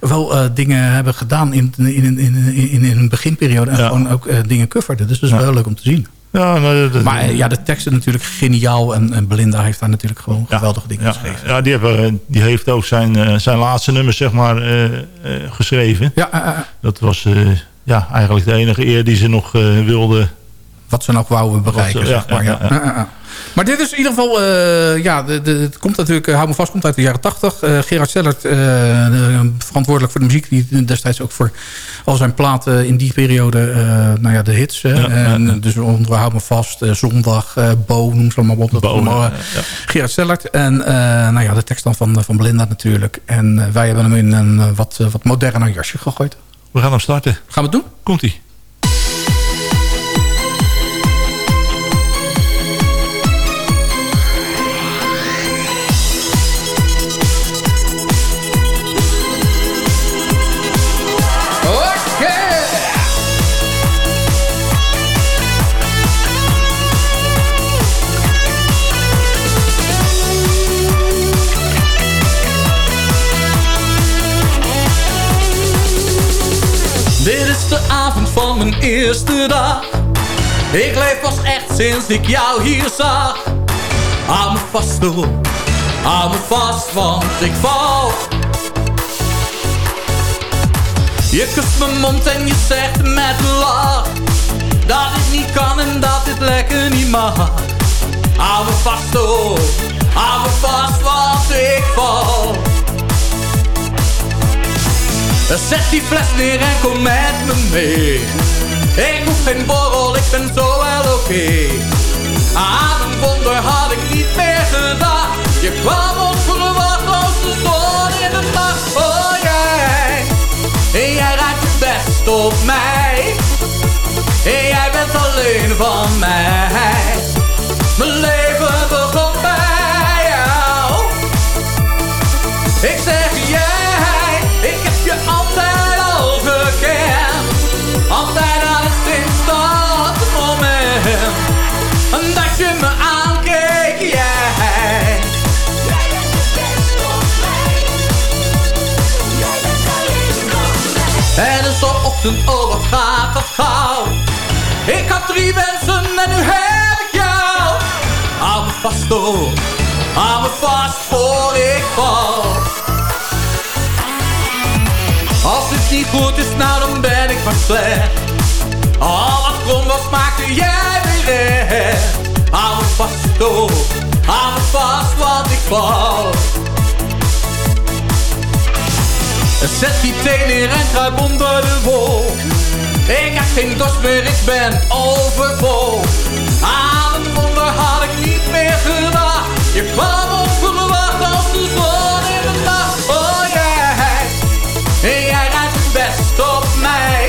wel eh, dingen hebben gedaan in, in, in, in, in, beginperiode. En Ja. gewoon ook eh, dingen coverden. Dus dat is wel leuk om te zien. Ja, nou, dat- Maar ja, de teksten natuurlijk geniaal. En, en Belinda heeft daar natuurlijk gewoon geweldige dingen geschreven. ja, die, hebben, die heeft ook zijn, zijn laatste nummer zeg maar, geschreven. Ja, Dat was ja, eigenlijk de enige eer die ze nog wilde. Wat ze nog wouden bereiken, Wat zeg maar. Ja. dit is in ieder geval, eh, ja, de, de, het komt natuurlijk, eh, hou me vast, komt uit de jaren tachtig. Gerard Sellert, eh, de- verantwoordelijk voor de muziek, die destijds ook voor al zijn platen in die periode, eh, nou ja, de hits. Ja, en. Dus onder hou me vast, eh, zondag, eh, Bo, noem ze allemaal op. Dat Bo, allemaal, eh, ja, ja. Gerard Sellert. En eh, nou ja, de tekst dan van, van Belinda natuurlijk. En eh, wij hebben hem in een eh, wat, eh, wat moderner jasje gegooid. We gaan hem starten. Gaan we het doen? Komt-ie. Eerste dag. Ik leef pas echt sinds ik jou hier zag. Hou me vast, doel. Hou me vast, want ik val. Je kust mijn mond en je zegt met een lach. Dat dit niet kan en dat dit lekker niet mag. Hou me vast, doel. Hou me vast, want ik val. Zet die fles neer en kom met me mee. Ik hoef geen borrel, ik ben zo wel oké. Aan een wonder had ik niet meer gedacht. Je kwam onverwacht als de zon in de nacht. Oh jij, jij ruikt het best op mij. Jij bent alleen van mij. Mijn ochtend, oh wat gaat dat gauw. Ik had drie wensen en nu heb ik jou. Hou me vast door, hou me vast voor ik val. Als het niet goed is, nou dan ben ik maar slecht. Al wat krom was, maakte jij weer recht. Hou me vast door, hou me vast, want ik val. Zet die teen neer en kruip onder de wol. Ik heb geen dorst meer, ik ben overvol. Aan een wonder had ik niet meer gedacht. Je kwam onverwacht als de zon in de nacht. Oh jij, jij rijdt het best op mij.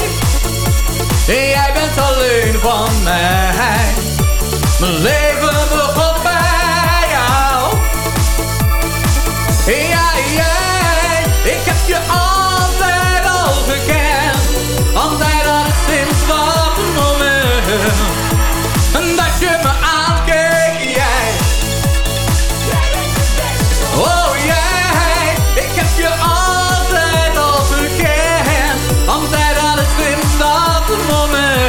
Jij bent alleen van mij. Mijn leven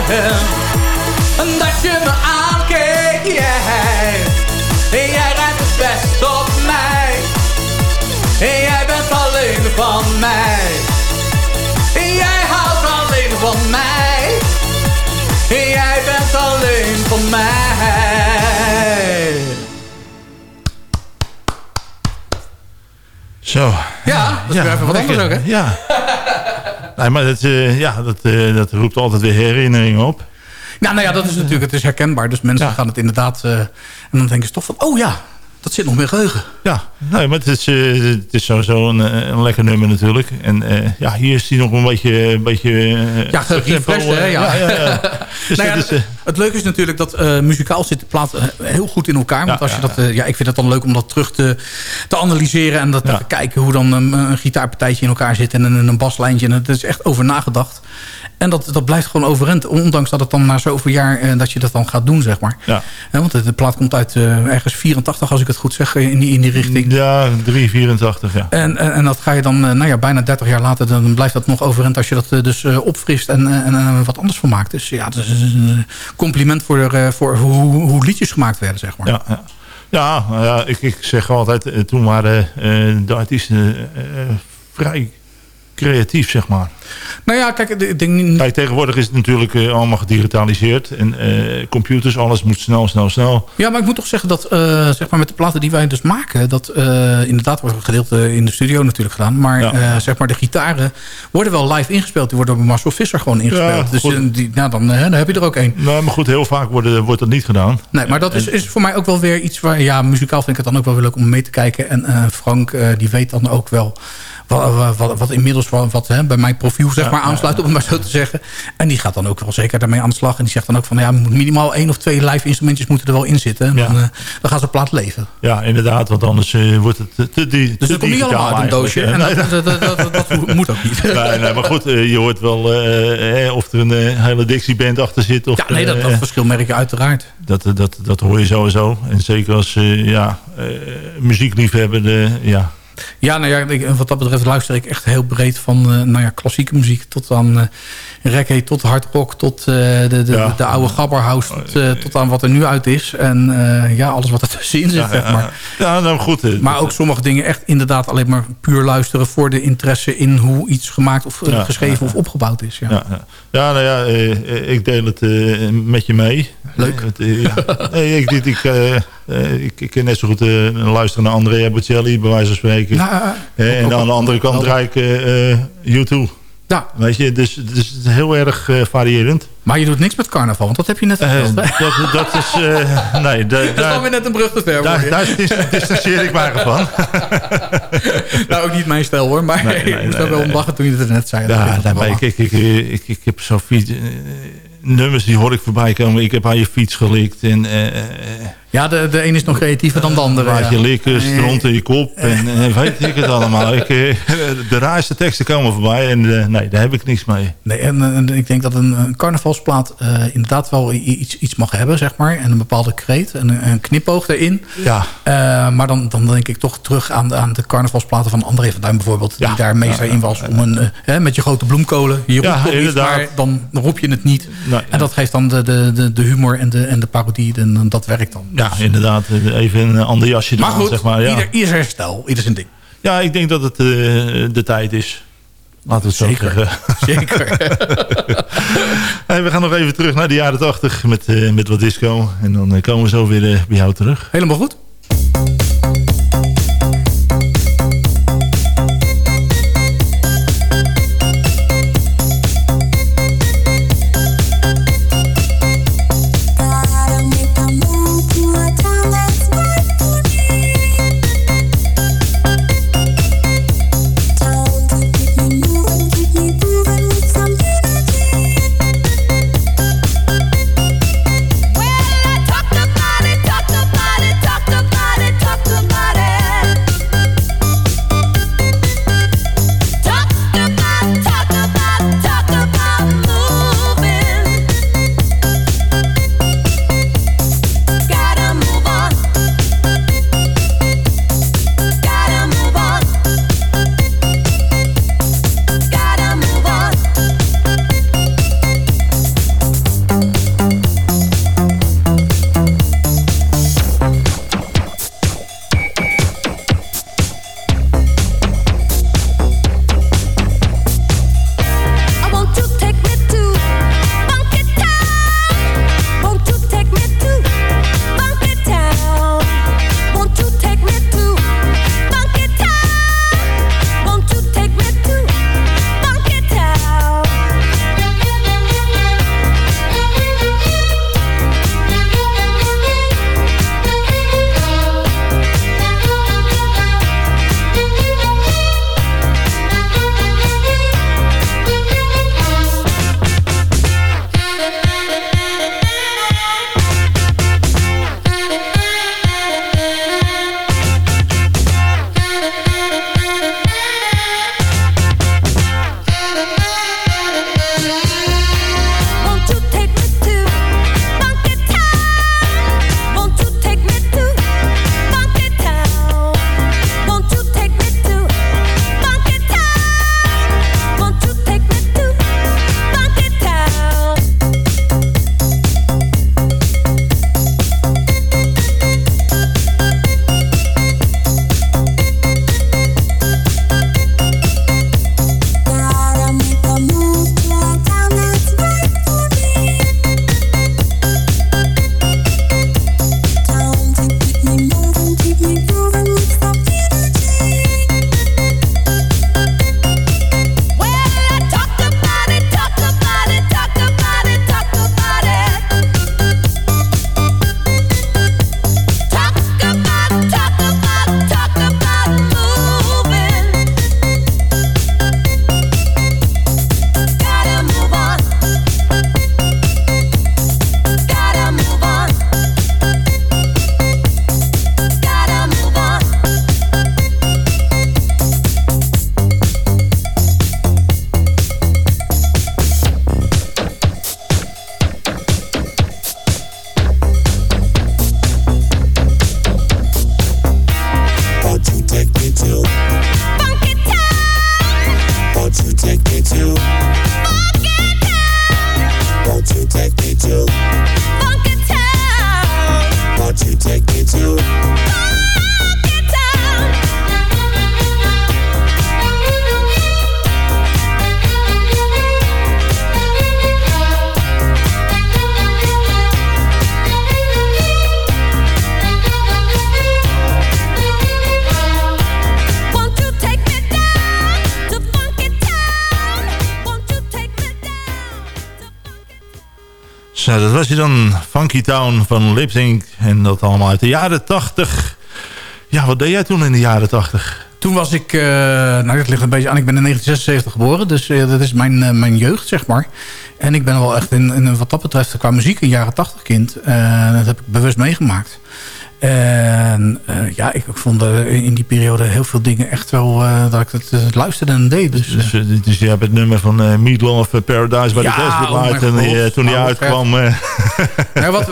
moment. Dat je me aankeek, jij. Jij rijdt het best op mij. Jij bent alleen van mij. Jij houdt alleen van mij. Jij bent alleen van mij. Zo. Ja, dat is weer even wat lekker. anders ook, hè? Ja. nee, maar dat, eh, ja, dat, eh, dat roept altijd weer herinneringen op. Nou, nou ja, dat is natuurlijk, het is herkenbaar. Dus mensen gaan het inderdaad... eh, en dan denken ze toch van, oh ja, dat zit nog meer geheugen. Ja, nee, maar het is, eh, het is sowieso een, eh, een lekker nummer natuurlijk. En eh, ja, hier is hij nog een beetje... Een beetje Ja, gerefreshed, hè? Ja. ja, ja. Dus Nou is, het leuke is natuurlijk dat muzikaal zit de plaat heel goed in elkaar. Want als je dat, ja, ik vind het dan leuk om dat terug te, te analyseren. En dat te kijken hoe dan een, een gitaarpartijtje in elkaar zit. En een, een baslijntje. En het is echt over nagedacht. En dat, dat blijft gewoon overeind. Ondanks dat het dan na zoveel jaar eh, dat je dat dan gaat doen, zeg maar. Ja. Hè, want de, de plaat komt uit eh, ergens 84, als ik het goed zeg, eh, in die, in die richting. Ja, 384, ja. En, en, en dat ga je dan, eh, nou ja, bijna 30 jaar later, dan blijft dat nog overeind als je dat eh, dus eh, opfrist en, eh, en eh, wat anders van maakt. Dus ja, dat is een compliment voor, eh, voor hoe, hoe liedjes gemaakt werden, zeg maar. Ja, ja. ja, nou ja ik, ik zeg altijd, eh, toen waren eh, de artiesten eh, eh, vrij creatief, zeg maar. Nou ja, kijk, ik denk. Kijk, tegenwoordig is het natuurlijk eh, allemaal gedigitaliseerd. En eh, computers, alles moet snel, snel, snel. Ja, maar ik moet toch zeggen dat eh, zeg maar met de platen die wij dus maken... dat inderdaad wordt een gedeelte in de studio natuurlijk gedaan. Maar Ja. zeg maar de gitaren worden wel live ingespeeld. Die worden door Marcel Visser gewoon ingespeeld. Ja, dus goed. die, nou, dan, dan heb je er ook één. Nou, maar goed, heel vaak wordt, wordt dat niet gedaan. Nee, maar dat is, is voor mij ook wel weer iets waar... Ja, muzikaal vind ik het dan ook wel weer leuk om mee te kijken. En Frank, die weet dan ook wel... Wat, wat, wat inmiddels wat, wat hè, bij mijn profiel zeg maar, aansluit, om het maar zo te zeggen. En die gaat dan ook wel zeker daarmee aan de slag. En die zegt dan ook van, ja, moet minimaal één of twee live instrumentjes moeten er wel in zitten. En dan, eh, dan gaan ze plaat leven. Ja, inderdaad, want anders eh, wordt het te, te, Dus dat komt niet allemaal uit een doosje. En dat, dat, dat, moet ook niet. nee, nee, maar goed, eh, je hoort wel eh, of er een hele Dixie-band achter zit. Of, Ja, nee, dat, dat verschil merk je uiteraard. dat, dat, dat hoor je sowieso. En zeker als ja, muziekliefhebber, de, ja, Ja, nou ja, ik- wat dat betreft luister ik echt heel breed van eh, nou ja, klassieke muziek tot aan eh reggae, tot hardrock, tot eh, de, de, Ja. de oude gabberhouse, tot, eh, tot aan wat er nu uit is. En ja, alles wat er tussenin zit, Ja, zeg maar. ja, nou goed. Maar ook sommige dingen echt inderdaad alleen maar puur luisteren... voor de interesse in hoe iets gemaakt of geschreven of opgebouwd is. Ja. Ja, ja. ja nou ja, ik deel het met je mee. Leuk. Ja. Nee, ik, ik, ik, eh, ik, ik kan net zo goed eh, luisteren naar Andrea Bocelli, bij wijze van spreken. Nou, eh, en ook- aan de andere kant draai ik eh, eh, U2. Ja. Weet je, dus, dus het is heel erg variërend. Maar je doet niks met carnaval, want dat heb je net hè? dat, dat is... nee, da- Dat is weer net een brug te ver. daar, dis- distancieer ik mij ervan. nou, ook niet mijn stijl hoor. Maar Nee, ik moest nee, wel om lachen toen je het net zei. Ja, nee, ik, ik, ik, heb zo fiets, nummers die hoor ik voorbij komen. Ik heb aan je fiets gelikt. En, Ja, de, de een is nog creatiever dan de andere. Laat je likken, stront in je kop en, en weet ik het allemaal. Ik, eh, de raarste teksten komen voorbij en eh, nee, daar heb ik niks mee. Nee, en, en ik denk dat een, een carnavalsplaat eh, inderdaad wel iets, iets mag hebben, zeg maar. En een bepaalde kreet en een, een knipoog erin. Ja. Eh, maar dan, dan denk ik toch terug aan de, aan de carnavalsplaten van André van Duin bijvoorbeeld. Die daar meester ja, in was om een, eh, hè, met je grote bloemkolen. Je roept Ja, iets, inderdaad. maar dan roep je het niet. Nee, en dat geeft dan de, de, de, de humor en de, en de parodie. En, en dat werkt dan. Ja, inderdaad. Even een ander jasje Maar eraan, goed, zeg maar. Ja. ieder, ieder stijl, ieder zijn ding. ja, ik denk dat het eh, de tijd is. Laten we het zo Zeker. zeggen. Zeker. Hey, we gaan nog even terug naar de jaren 80 met, eh, met wat disco. En dan eh, komen we zo weer bij jou terug. Helemaal goed. Was je dan. Funky Town van Lipsync. En dat allemaal uit de jaren 80. Ja, wat deed jij toen in de jaren 80? Toen was ik, uh, nou dat ligt een beetje aan, ik ben in 1976 geboren. Dus uh, dat is mijn, uh, mijn jeugd, zeg maar. En ik ben wel echt in, in wat dat betreft qua muziek een jaren 80 kind. dat heb ik bewust meegemaakt. En uh, ja, ik, vond uh, in die periode heel veel dingen echt wel... Uh, dat ik het luisterde en deed. Dus, dus, dus, je hebt het nummer van uh, Meatloaf Paradise bij ja, de Test gedraaid. Oh en toen die uitkwam... ja, wat,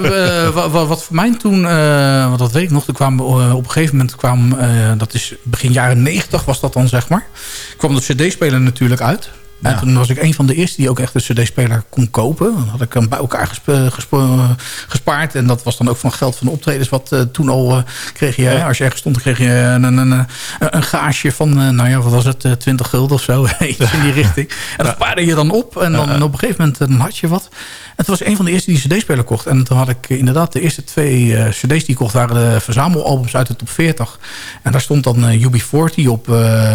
wat, wat, voor mij toen... want dat weet ik nog. Toen kwam, op een gegeven moment kwam... dat is begin jaren 90 was dat dan, zeg maar. kwam de cd-speler natuurlijk uit. En toen was ik een van de eerste die ook echt een cd-speler kon kopen. Dan had ik hem bij elkaar gespaard. En dat was dan ook van geld van de optredens. Wat uh, toen al kreeg je, als je ergens stond, kreeg je een, een, een, een gaasje van, nou ja, wat was het, 20 gulden of zo. Iets in die richting. En dat spaarde je dan op. En dan en op een gegeven moment dan had je wat. En toen was een van de eerste die een cd-speler kocht. En toen had ik inderdaad de eerste twee cd's die ik kocht... waren de verzamelalbums uit de top 40. En daar stond dan UB40 op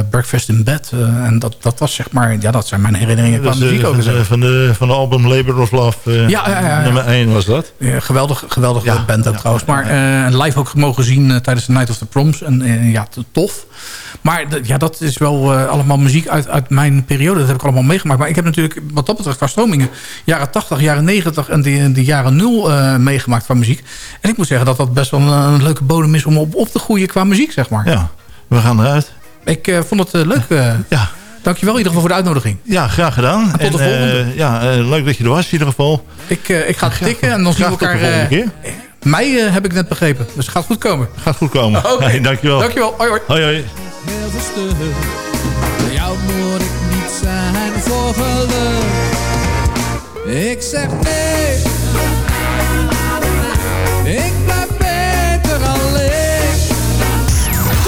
Breakfast in Bed. en dat, dat was zeg maar, ja, dat zijn mijn herinneringen qua muziek ook. Van, van, de, van de album Labor of Love. Uh, ja, ja, ja, Nummer 1 was dat. Ja, geweldig, geweldig band ook trouwens. Maar uh, live ook mogen zien tijdens de Night of the Proms. En ja, tof. Maar ja, dat is wel allemaal muziek uit, uit mijn periode. Dat heb ik allemaal meegemaakt. Maar ik heb natuurlijk wat dat betreft qua stromingen... jaren 80, jaren 90 en de, de jaren 0 meegemaakt qua muziek. En ik moet zeggen dat dat best wel een, een leuke bodem is... om op, op te groeien qua muziek, zeg maar. Ja, we gaan eruit. Ik vond het leuk. ja. Dankjewel in ieder geval voor de uitnodiging. Ja, graag gedaan. En tot de volgende. Uh, ja, uh, leuk dat je er was in ieder geval. Ik, uh, ik ga tikken en dan zien we elkaar... de keer. Mei heb ik net begrepen. Dus het gaat goed komen. Gaat goed komen. Oké. Okay. Hey, dankjewel. Dankjewel. Hoi hoi. Hoi hoi. Heel verstuk. Bij jou moet ik niet zijn voor geluk. Ik zeg nee.